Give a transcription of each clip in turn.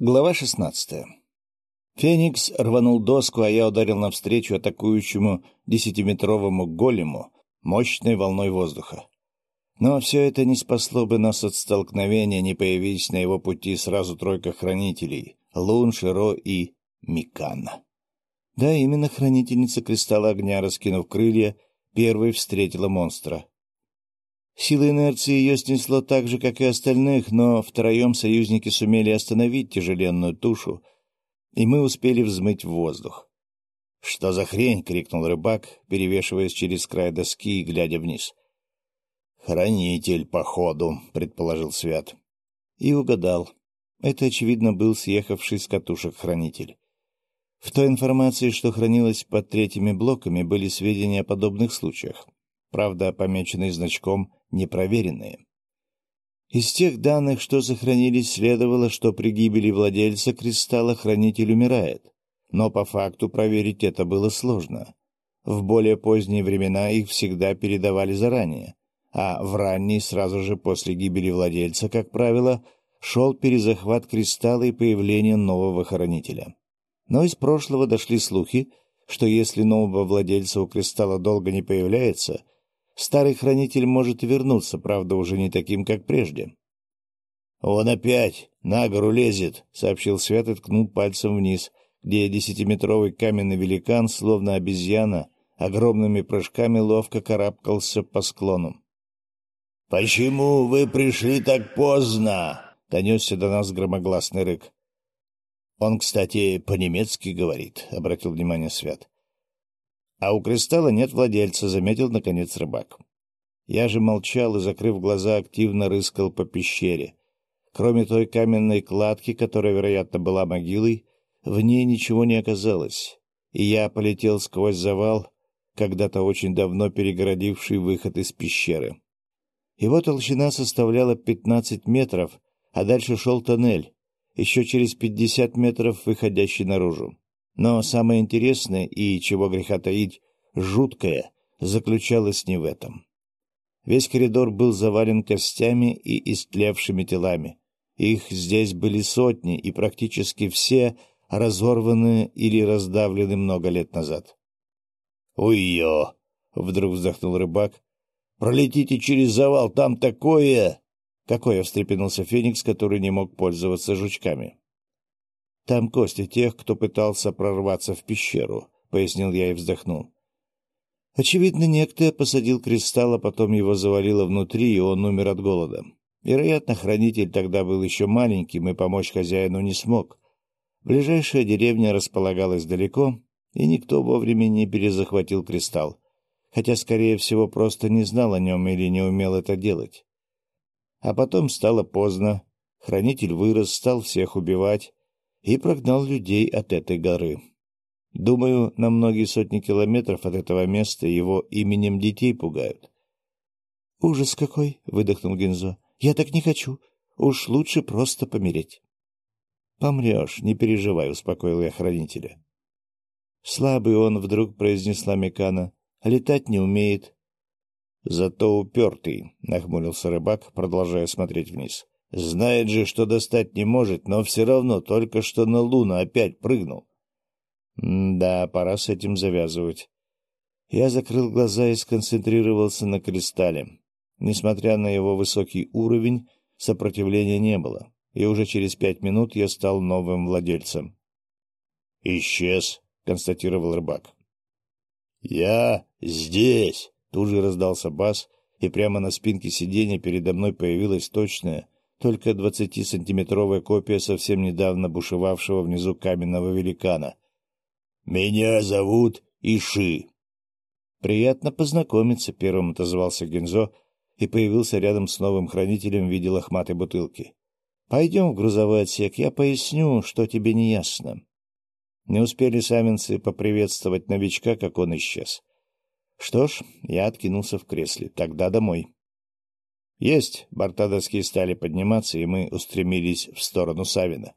Глава шестнадцатая. Феникс рванул доску, а я ударил навстречу атакующему десятиметровому голему мощной волной воздуха. Но все это не спасло бы нас от столкновения, не появись на его пути сразу тройка хранителей — Лун, Широ и Микана. Да, именно хранительница Кристалла Огня, раскинув крылья, первой встретила монстра. Сила инерции ее снесло так же, как и остальных, но втроем союзники сумели остановить тяжеленную тушу, и мы успели взмыть в воздух. — Что за хрень? — крикнул рыбак, перевешиваясь через край доски и глядя вниз. — Хранитель, походу, — предположил Свят. И угадал. Это, очевидно, был съехавший с катушек хранитель. В той информации, что хранилась под третьими блоками, были сведения о подобных случаях правда, помеченные значком «непроверенные». Из тех данных, что сохранились, следовало, что при гибели владельца кристалла хранитель умирает, но по факту проверить это было сложно. В более поздние времена их всегда передавали заранее, а в ранние, сразу же после гибели владельца, как правило, шел перезахват кристалла и появление нового хранителя. Но из прошлого дошли слухи, что если нового владельца у кристалла долго не появляется — Старый хранитель может вернуться, правда, уже не таким, как прежде. — Он опять на гору лезет, — сообщил Свят и ткнул пальцем вниз, где десятиметровый каменный великан, словно обезьяна, огромными прыжками ловко карабкался по склону. — Почему вы пришли так поздно? — донесся до нас громогласный рык. — Он, кстати, по-немецки говорит, — обратил внимание Свят. А у кристалла нет владельца, заметил, наконец, рыбак. Я же молчал и, закрыв глаза, активно рыскал по пещере. Кроме той каменной кладки, которая, вероятно, была могилой, в ней ничего не оказалось, и я полетел сквозь завал, когда-то очень давно перегородивший выход из пещеры. Его толщина составляла пятнадцать метров, а дальше шел тоннель, еще через пятьдесят метров выходящий наружу. Но самое интересное и, чего греха таить, жуткое, заключалось не в этом. Весь коридор был завален костями и истлевшими телами. Их здесь были сотни, и практически все разорваны или раздавлены много лет назад. «Ой-ё!» — вдруг вздохнул рыбак. «Пролетите через завал, там такое...» Какое встрепенулся Феникс, который не мог пользоваться жучками. Там кости тех, кто пытался прорваться в пещеру, — пояснил я и вздохнул. Очевидно, некто посадил кристалл, а потом его завалило внутри, и он умер от голода. Вероятно, хранитель тогда был еще маленьким и помочь хозяину не смог. Ближайшая деревня располагалась далеко, и никто вовремя не перезахватил кристалл, хотя, скорее всего, просто не знал о нем или не умел это делать. А потом стало поздно, хранитель вырос, стал всех убивать, и прогнал людей от этой горы. Думаю, на многие сотни километров от этого места его именем детей пугают. — Ужас какой! — выдохнул Гензо. — Я так не хочу. Уж лучше просто помереть. — Помрешь, не переживай, — успокоил я хранителя. Слабый он, — вдруг произнесла Мекана, — летать не умеет. — Зато упертый, — нахмурился рыбак, продолжая смотреть вниз. Знает же, что достать не может, но все равно только что на Луну опять прыгнул. да, пора с этим завязывать. Я закрыл глаза и сконцентрировался на кристалле. Несмотря на его высокий уровень, сопротивления не было, и уже через пять минут я стал новым владельцем. «Исчез», — констатировал рыбак. «Я здесь!» — тут же раздался бас, и прямо на спинке сиденья передо мной появилась точная, только двадцатисантиметровая копия совсем недавно бушевавшего внизу каменного великана. «Меня зовут Иши». «Приятно познакомиться», — первым отозвался Гензо и появился рядом с новым хранителем в виде лохматой бутылки. «Пойдем в грузовой отсек, я поясню, что тебе не ясно». Не успели савинцы поприветствовать новичка, как он исчез. Что ж, я откинулся в кресле. Тогда домой. «Есть!» — борта доски стали подниматься, и мы устремились в сторону Савина.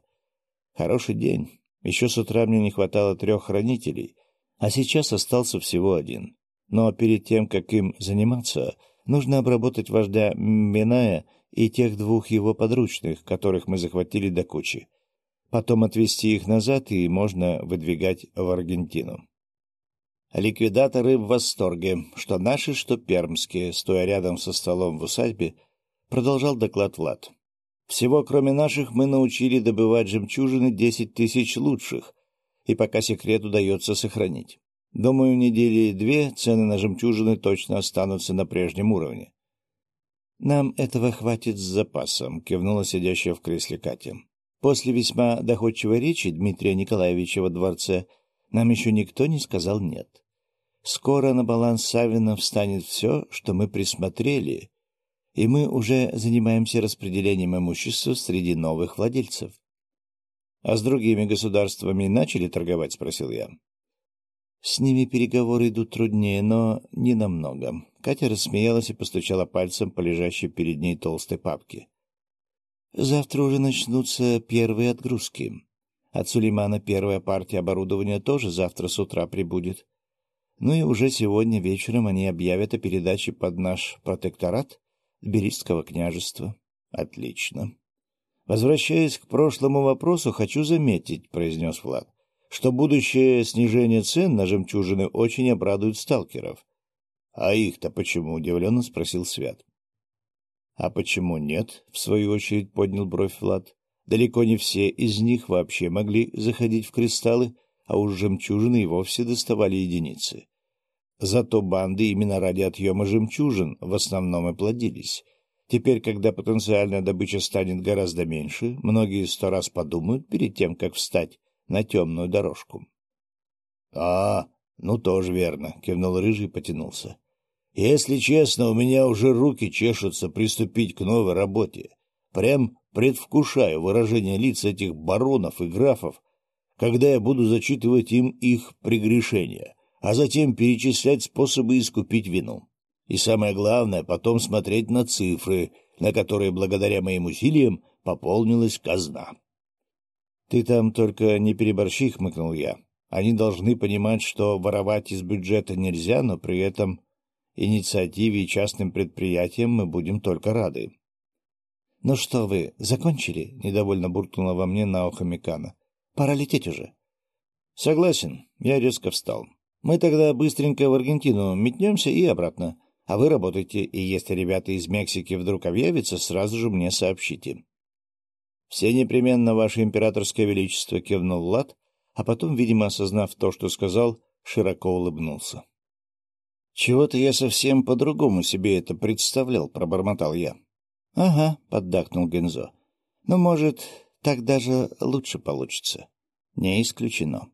Хороший день. Еще с утра мне не хватало трех хранителей, а сейчас остался всего один. Но перед тем, как им заниматься, нужно обработать вождя Миная и тех двух его подручных, которых мы захватили до кучи. потом отвезти их назад, и можно выдвигать в Аргентину. Ликвидаторы в восторге, что наши, что пермские, стоя рядом со столом в усадьбе, продолжал доклад Влад. Всего, кроме наших, мы научили добывать жемчужины десять тысяч лучших, и пока секрет удается сохранить. Думаю, недели две цены на жемчужины точно останутся на прежнем уровне. — Нам этого хватит с запасом, — кивнула сидящая в кресле Катя. После весьма доходчивой речи Дмитрия Николаевича во дворце нам еще никто не сказал «нет». Скоро на баланс Савина встанет все, что мы присмотрели, и мы уже занимаемся распределением имущества среди новых владельцев. — А с другими государствами начали торговать? — спросил я. — С ними переговоры идут труднее, но не намного. Катя рассмеялась и постучала пальцем по лежащей перед ней толстой папке. — Завтра уже начнутся первые отгрузки. От Сулеймана первая партия оборудования тоже завтра с утра прибудет. Ну и уже сегодня вечером они объявят о передаче под наш протекторат Берийского княжества. Отлично. Возвращаясь к прошлому вопросу, хочу заметить, — произнес Влад, — что будущее снижение цен на жемчужины очень обрадует сталкеров. — А их-то почему? — удивленно спросил Свят. — А почему нет? — в свою очередь поднял бровь Влад. Далеко не все из них вообще могли заходить в кристаллы, а уж жемчужины и вовсе доставали единицы. Зато банды именно ради отъема жемчужин в основном и плодились. Теперь, когда потенциальная добыча станет гораздо меньше, многие сто раз подумают перед тем, как встать на темную дорожку. — А, ну тоже верно, — кивнул Рыжий и потянулся. — Если честно, у меня уже руки чешутся приступить к новой работе. Прям предвкушаю выражение лиц этих баронов и графов, когда я буду зачитывать им их прегрешения, а затем перечислять способы искупить вину. И самое главное, потом смотреть на цифры, на которые благодаря моим усилиям пополнилась казна. — Ты там только не переборщи, — хмыкнул я. Они должны понимать, что воровать из бюджета нельзя, но при этом инициативе и частным предприятиям мы будем только рады. — Ну что вы, закончили? — недовольно буркнула во мне на ухо Микана. — Пора лететь уже. — Согласен. Я резко встал. Мы тогда быстренько в Аргентину метнемся и обратно. А вы работайте, и если ребята из Мексики вдруг объявятся, сразу же мне сообщите. — Все непременно, Ваше Императорское Величество, — кивнул Лад, а потом, видимо, осознав то, что сказал, широко улыбнулся. — Чего-то я совсем по-другому себе это представлял, — пробормотал я. — Ага, — поддакнул Гензо. — Ну, может, так даже лучше получится. Не исключено.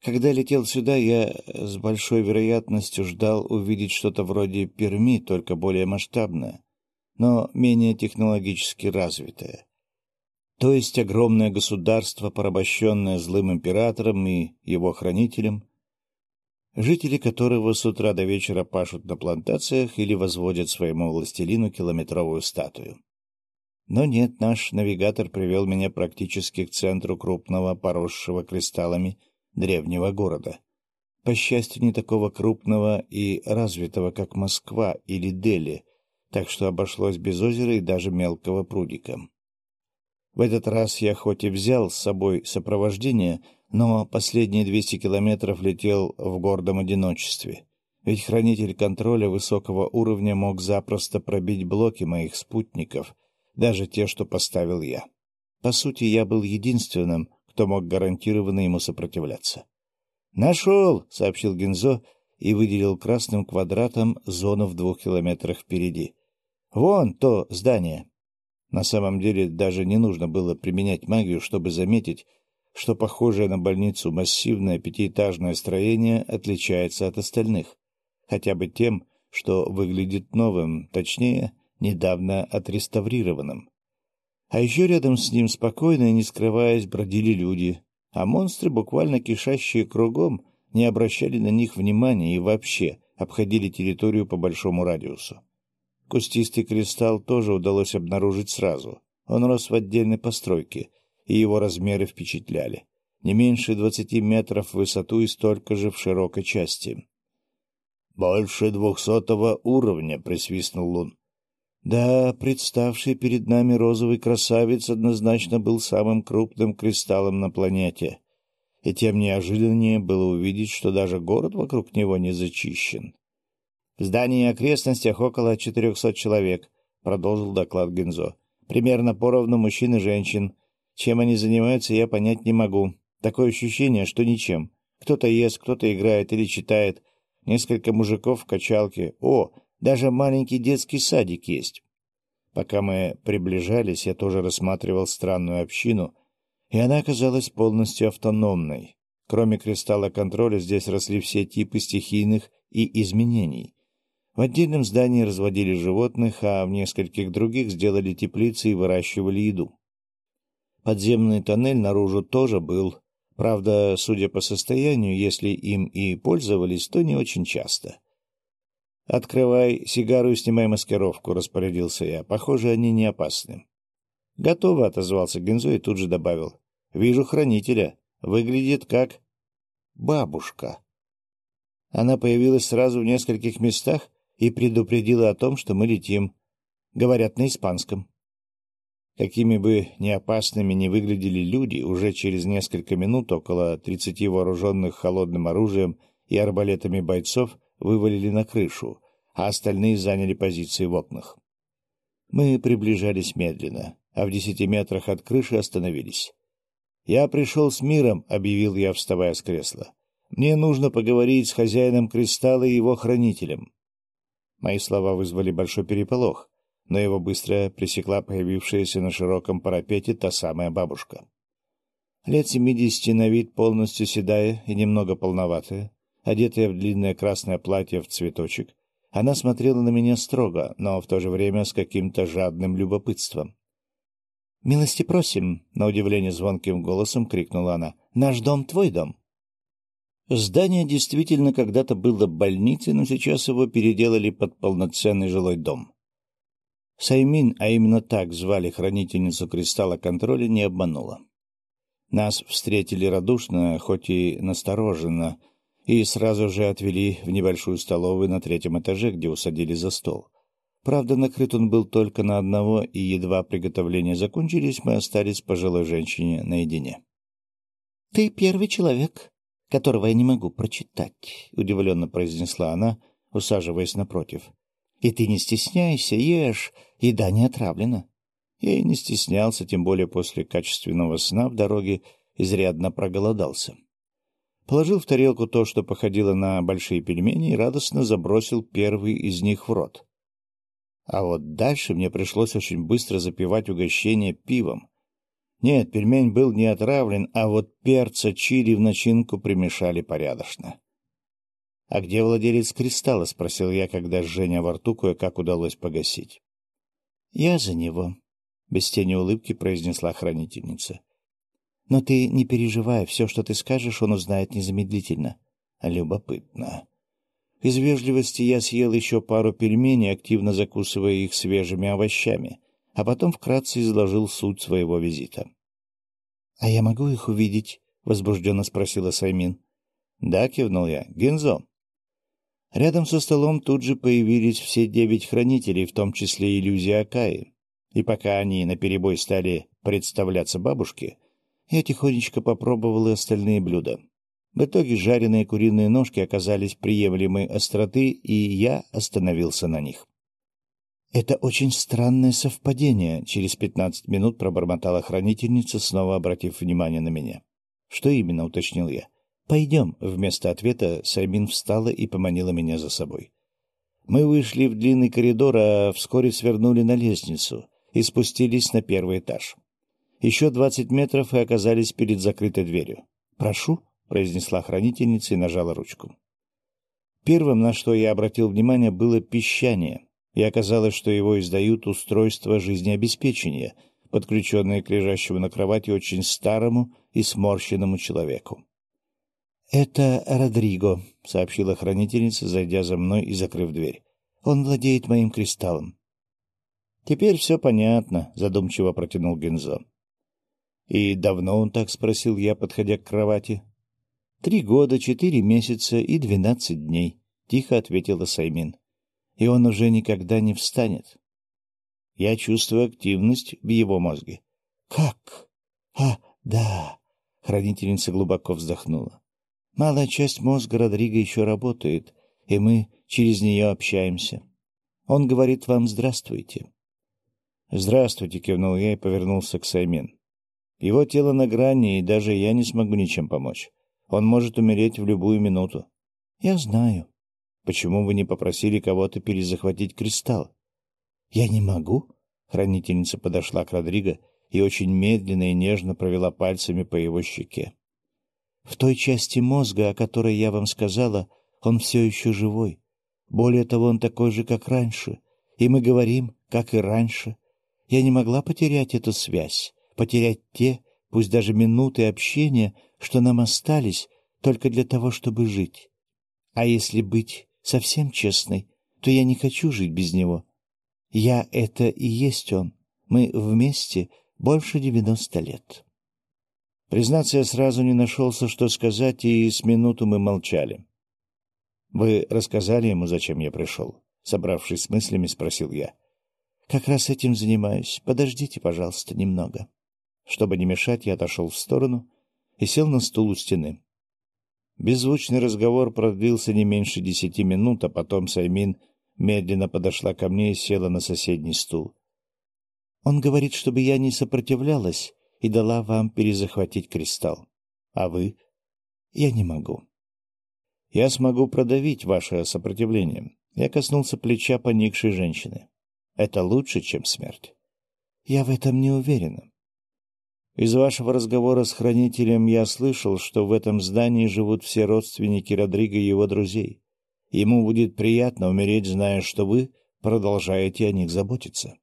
Когда летел сюда, я с большой вероятностью ждал увидеть что-то вроде Перми, только более масштабное, но менее технологически развитое. То есть огромное государство, порабощенное злым императором и его хранителем, жители которого с утра до вечера пашут на плантациях или возводят своему властелину километровую статую. Но нет, наш навигатор привел меня практически к центру крупного, поросшего кристаллами древнего города. По счастью, не такого крупного и развитого, как Москва или Дели, так что обошлось без озера и даже мелкого прудика. В этот раз я хоть и взял с собой сопровождение, но последние 200 километров летел в гордом одиночестве. Ведь хранитель контроля высокого уровня мог запросто пробить блоки моих спутников, даже те, что поставил я. По сути, я был единственным, кто мог гарантированно ему сопротивляться. «Нашел!» — сообщил Гензо и выделил красным квадратом зону в двух километрах впереди. «Вон то здание!» На самом деле даже не нужно было применять магию, чтобы заметить, что похожее на больницу массивное пятиэтажное строение отличается от остальных, хотя бы тем, что выглядит новым, точнее, недавно отреставрированным. А еще рядом с ним спокойно и не скрываясь бродили люди, а монстры, буквально кишащие кругом, не обращали на них внимания и вообще обходили территорию по большому радиусу. Кустистый кристалл тоже удалось обнаружить сразу. Он рос в отдельной постройке — и его размеры впечатляли. Не меньше двадцати метров в высоту и столько же в широкой части. — Больше двухсотого уровня, — присвистнул Лун. Да, представший перед нами розовый красавец однозначно был самым крупным кристаллом на планете. И тем неожиданнее было увидеть, что даже город вокруг него не зачищен. — В здании и окрестностях около четырехсот человек, — продолжил доклад Гензо. — Примерно поровну мужчин и женщин. Чем они занимаются, я понять не могу. Такое ощущение, что ничем. Кто-то ест, кто-то играет или читает. Несколько мужиков в качалке. О, даже маленький детский садик есть. Пока мы приближались, я тоже рассматривал странную общину, и она оказалась полностью автономной. Кроме кристалла контроля, здесь росли все типы стихийных и изменений. В отдельном здании разводили животных, а в нескольких других сделали теплицы и выращивали еду. Подземный тоннель наружу тоже был, правда, судя по состоянию, если им и пользовались, то не очень часто. «Открывай сигару и снимай маскировку», — распорядился я. «Похоже, они не опасны». «Готово», — отозвался Гензо и тут же добавил. «Вижу хранителя. Выглядит как...» «Бабушка». Она появилась сразу в нескольких местах и предупредила о том, что мы летим. Говорят на испанском. Какими бы неопасными ни выглядели люди, уже через несколько минут около тридцати вооруженных холодным оружием и арбалетами бойцов вывалили на крышу, а остальные заняли позиции в окнах. Мы приближались медленно, а в десяти метрах от крыши остановились. «Я пришел с миром», — объявил я, вставая с кресла. «Мне нужно поговорить с хозяином кристалла и его хранителем». Мои слова вызвали большой переполох, но его быстро пресекла появившаяся на широком парапете та самая бабушка. Лет семидесяти на вид, полностью седая и немного полноватая, Одетая в длинное красное платье в цветочек, она смотрела на меня строго, но в то же время с каким-то жадным любопытством. — Милости просим! — на удивление звонким голосом крикнула она. — Наш дом — твой дом. Здание действительно когда-то было больницей, но сейчас его переделали под полноценный жилой дом. Саймин, а именно так звали хранительницу кристалла контроля, не обманула. Нас встретили радушно, хоть и настороженно — и сразу же отвели в небольшую столовую на третьем этаже, где усадили за стол. Правда, накрыт он был только на одного, и едва приготовления закончились, мы остались пожилой женщине наедине. — Ты первый человек, которого я не могу прочитать, — удивленно произнесла она, усаживаясь напротив. — И ты не стесняйся, ешь, еда не отравлена. Я и не стеснялся, тем более после качественного сна в дороге изрядно проголодался. Положил в тарелку то, что походило на большие пельмени, и радостно забросил первый из них в рот. А вот дальше мне пришлось очень быстро запивать угощение пивом. Нет, пельмень был не отравлен, а вот перца чили в начинку примешали порядочно. — А где владелец кристалла? — спросил я, когда Женя во рту кое-как удалось погасить. — Я за него, — без тени улыбки произнесла хранительница. — но ты не переживай, все, что ты скажешь, он узнает незамедлительно. Любопытно. Из вежливости я съел еще пару пельменей, активно закусывая их свежими овощами, а потом вкратце изложил суть своего визита. — А я могу их увидеть? — возбужденно спросила Саймин. — Да, кивнул я. — Гензо. Рядом со столом тут же появились все девять хранителей, в том числе иллюзия Акаи. И пока они наперебой стали представляться бабушке, я тихонечко попробовал и остальные блюда. В итоге жареные куриные ножки оказались приемлемой остроты, и я остановился на них. «Это очень странное совпадение», — через пятнадцать минут пробормотала хранительница, снова обратив внимание на меня. «Что именно?» — уточнил я. «Пойдем». Вместо ответа Саймин встала и поманила меня за собой. Мы вышли в длинный коридор, а вскоре свернули на лестницу и спустились на первый этаж. Еще двадцать метров и оказались перед закрытой дверью. «Прошу», — произнесла хранительница и нажала ручку. Первым, на что я обратил внимание, было пищание, и оказалось, что его издают устройства жизнеобеспечения, подключенные к лежащему на кровати очень старому и сморщенному человеку. «Это Родриго», — сообщила хранительница, зайдя за мной и закрыв дверь. «Он владеет моим кристаллом». «Теперь все понятно», — задумчиво протянул Гензо. «И давно он так?» — спросил я, подходя к кровати. «Три года, четыре месяца и двенадцать дней», — тихо ответила Саймин. «И он уже никогда не встанет». Я чувствую активность в его мозге. Как? А, да. Хранительница глубоко вздохнула. Малая часть мозга Родриго еще работает, и мы через нее общаемся. Он говорит вам «здравствуйте». «Здравствуйте», — кивнул я и повернулся к Саймин. «Его тело на грани, и даже я не смогу ничем помочь. Он может умереть в любую минуту». «Я знаю». «Почему вы не попросили кого-то перезахватить кристалл?» «Я не могу». Хранительница подошла к Родриго и очень медленно и нежно провела пальцами по его щеке. «В той части мозга, о которой я вам сказала, он все еще живой. Более того, он такой же, как раньше. И мы говорим, как и раньше. Я не могла потерять эту связь, потерять те, пусть даже минуты общения, что нам остались, только для того, чтобы жить. А если быть совсем честной, то я не хочу жить без него. Я — это и есть он. Мы вместе больше девяносто лет. Признаться, я сразу не нашелся, что сказать, и с минуту мы молчали. «Вы рассказали ему, зачем я пришел?» Собравшись с мыслями, спросил я. «Как раз этим занимаюсь. Подождите, пожалуйста, немного». Чтобы не мешать, я отошел в сторону и сел на стул у стены. Беззвучный разговор продлился не меньше десяти минут, а потом Саймин медленно подошла ко мне и села на соседний стул. Он говорит, чтобы я не сопротивлялась и дала вам перезахватить кристалл. А вы? Я не могу. Я смогу продавить ваше сопротивление. Я коснулся плеча поникшей женщины. Это лучше, чем смерть. Я в этом не уверена. Из вашего разговора с хранителем я слышал, что в этом здании живут все родственники Родриго и его друзей. Ему будет приятно умереть, зная, что вы продолжаете о них заботиться.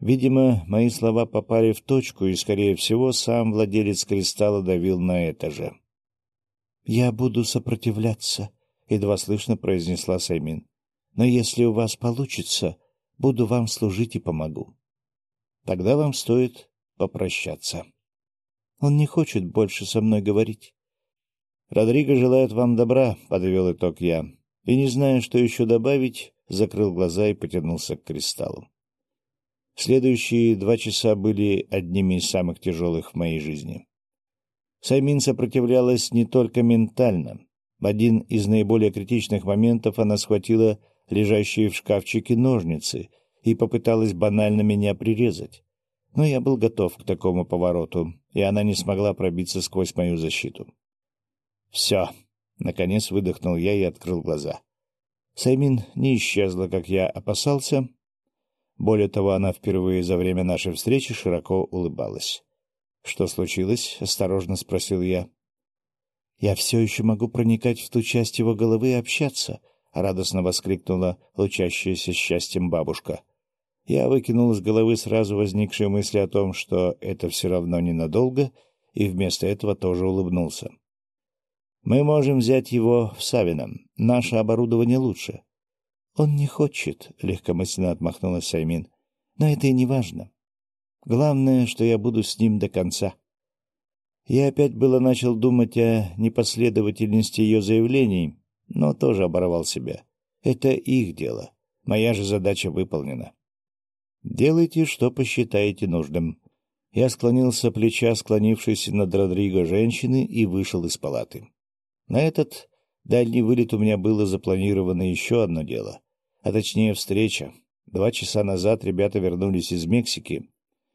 Видимо, мои слова попали в точку, и, скорее всего, сам владелец кристалла давил на это же. «Я буду сопротивляться», — едва слышно произнесла Саймин. «Но если у вас получится, буду вам служить и помогу». «Тогда вам стоит попрощаться». «Он не хочет больше со мной говорить». «Родриго желает вам добра», — подвел итог я. И, не зная, что еще добавить, закрыл глаза и потянулся к кристаллу. Следующие два часа были одними из самых тяжелых в моей жизни. Саймин сопротивлялась не только ментально. В один из наиболее критичных моментов она схватила лежащие в шкафчике ножницы и попыталась банально меня прирезать. Но я был готов к такому повороту, и она не смогла пробиться сквозь мою защиту. «Все!» — наконец выдохнул я и открыл глаза. Саймин не исчезла, как я опасался. Более того, она впервые за время нашей встречи широко улыбалась. «Что случилось?» — осторожно спросил я. «Я все еще могу проникать в ту часть его головы и общаться», — радостно воскликнула лучащаяся счастьем бабушка. Я выкинул из головы сразу возникшие мысли о том, что это все равно ненадолго, и вместо этого тоже улыбнулся. «Мы можем взять его в Савином. Наше оборудование лучше». «Он не хочет», — легкомысленно отмахнулась Саймин. «Но это и не важно. Главное, что я буду с ним до конца. Я опять было начал думать о непоследовательности ее заявлений, но тоже оборвал себя. Это их дело. Моя же задача выполнена. Делайте, что посчитаете нужным. Я склонился плеча склонившейся над Родриго женщины и вышел из палаты. На этот дальний вылет у меня было запланировано еще одно дело, а точнее встреча. Два часа назад ребята вернулись из Мексики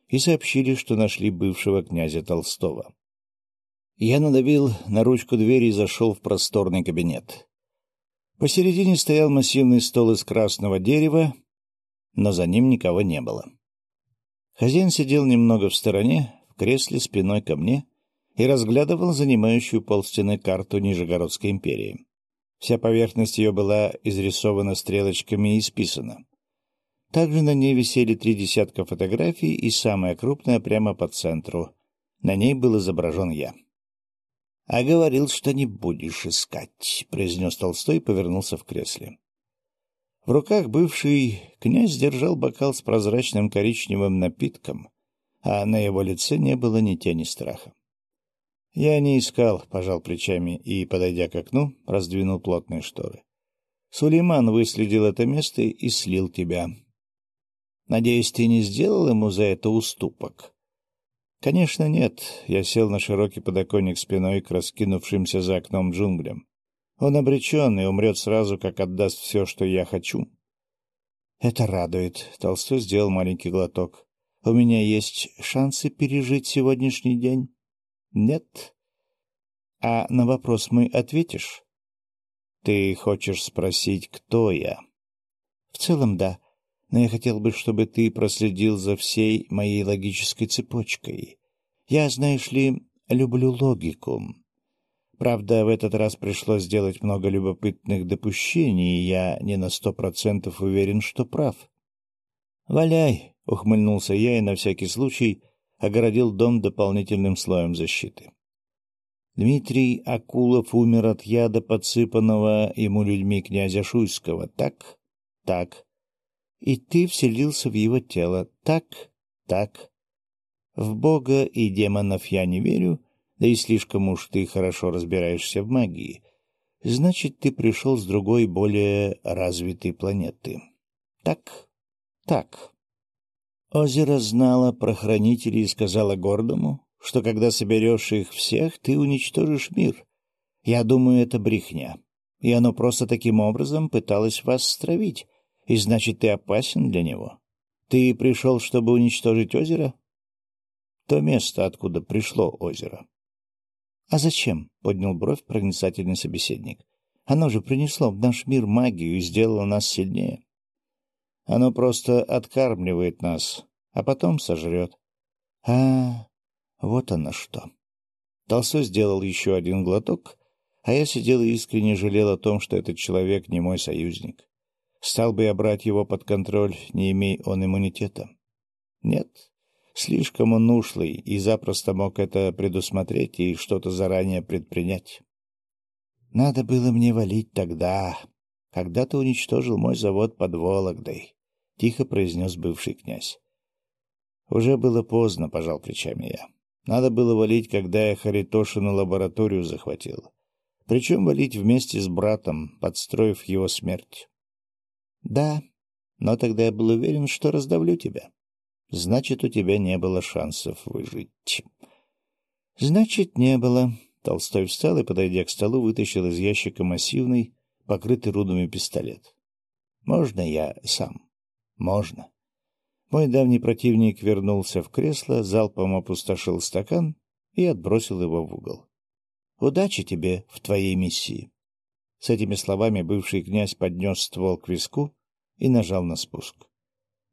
и сообщили, что нашли бывшего князя Толстого. Я надавил на ручку двери и зашел в просторный кабинет. Посередине стоял массивный стол из красного дерева, но за ним никого не было. Хозяин сидел немного в стороне, в кресле спиной ко мне, и разглядывал занимающую полстены карту Нижегородской империи. Вся поверхность ее была изрисована стрелочками и исписана. Также на ней висели три десятка фотографий, и самая крупная прямо по центру. На ней был изображен я. — А говорил, что не будешь искать, — произнес Толстой и повернулся в кресле. В руках бывший князь держал бокал с прозрачным коричневым напитком, а на его лице не было ни тени страха. Я не искал, пожал плечами и, подойдя к окну, раздвинул плотные шторы. Сулейман выследил это место и слил тебя. Надеюсь, ты не сделал ему за это уступок? Конечно, нет. Я сел на широкий подоконник спиной к раскинувшимся за окном джунглям. Он обречен и умрет сразу, как отдаст все, что я хочу. Это радует. Толстой сделал маленький глоток. У меня есть шансы пережить сегодняшний день? Нет. А на вопрос мы ответишь? Ты хочешь спросить, кто я? В целом, да. Но я хотел бы, чтобы ты проследил за всей моей логической цепочкой. Я, знаешь ли, люблю логику. Правда, в этот раз пришлось сделать много любопытных допущений, и я не на сто процентов уверен, что прав. «Валяй!» — ухмыльнулся я и на всякий случай огородил дом дополнительным слоем защиты. Дмитрий Акулов умер от яда, подсыпанного ему людьми князя Шуйского. Так? Так. И ты вселился в его тело. Так? Так. В Бога и демонов я не верю, да и слишком уж ты хорошо разбираешься в магии. Значит, ты пришел с другой, более развитой планеты. Так? Так. Озеро знало про хранителей и сказала гордому, что когда соберешь их всех, ты уничтожишь мир. Я думаю, это брехня. И оно просто таким образом пыталось вас стравить. И значит, ты опасен для него. Ты пришел, чтобы уничтожить озеро? То место, откуда пришло озеро. — А зачем? — поднял бровь проницательный собеседник. — Оно же принесло в наш мир магию и сделало нас сильнее. Оно просто откармливает нас, а потом сожрет. — А, вот оно что. Толстой сделал еще один глоток, а я сидел и искренне жалел о том, что этот человек не мой союзник. Стал бы я брать его под контроль, не имей он иммунитета. Нет, слишком он ушлый и запросто мог это предусмотреть и что-то заранее предпринять. Надо было мне валить тогда, когда ты уничтожил мой завод под Вологдой, — тихо произнес бывший князь. Уже было поздно, — пожал плечами я. Надо было валить, когда я Харитошину лабораторию захватил. Причем валить вместе с братом, подстроив его смерть. Да, но тогда я был уверен, что раздавлю тебя. Значит, у тебя не было шансов выжить. Значит, не было. Толстой встал и, подойдя к столу, вытащил из ящика массивный, покрытый рудами пистолет. Можно я сам? Можно. Мой давний противник вернулся в кресло, залпом опустошил стакан и отбросил его в угол. «Удачи тебе в твоей миссии!» С этими словами бывший князь поднес ствол к виску и нажал на спуск.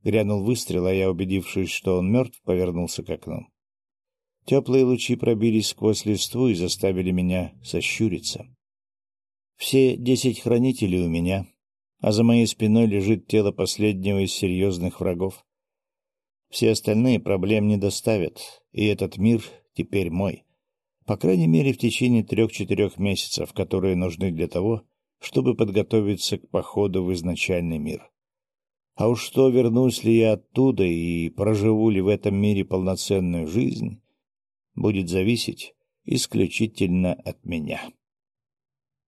Грянул выстрел, а я, убедившись, что он мертв, повернулся к окну. Теплые лучи пробились сквозь листву и заставили меня сощуриться. Все десять хранителей у меня, а за моей спиной лежит тело последнего из серьезных врагов. Все остальные проблем не доставят, и этот мир теперь мой. По крайней мере, в течение трех-четырех месяцев, которые нужны для того, чтобы подготовиться к походу в изначальный мир. А уж что, вернусь ли я оттуда и проживу ли в этом мире полноценную жизнь, будет зависеть исключительно от меня.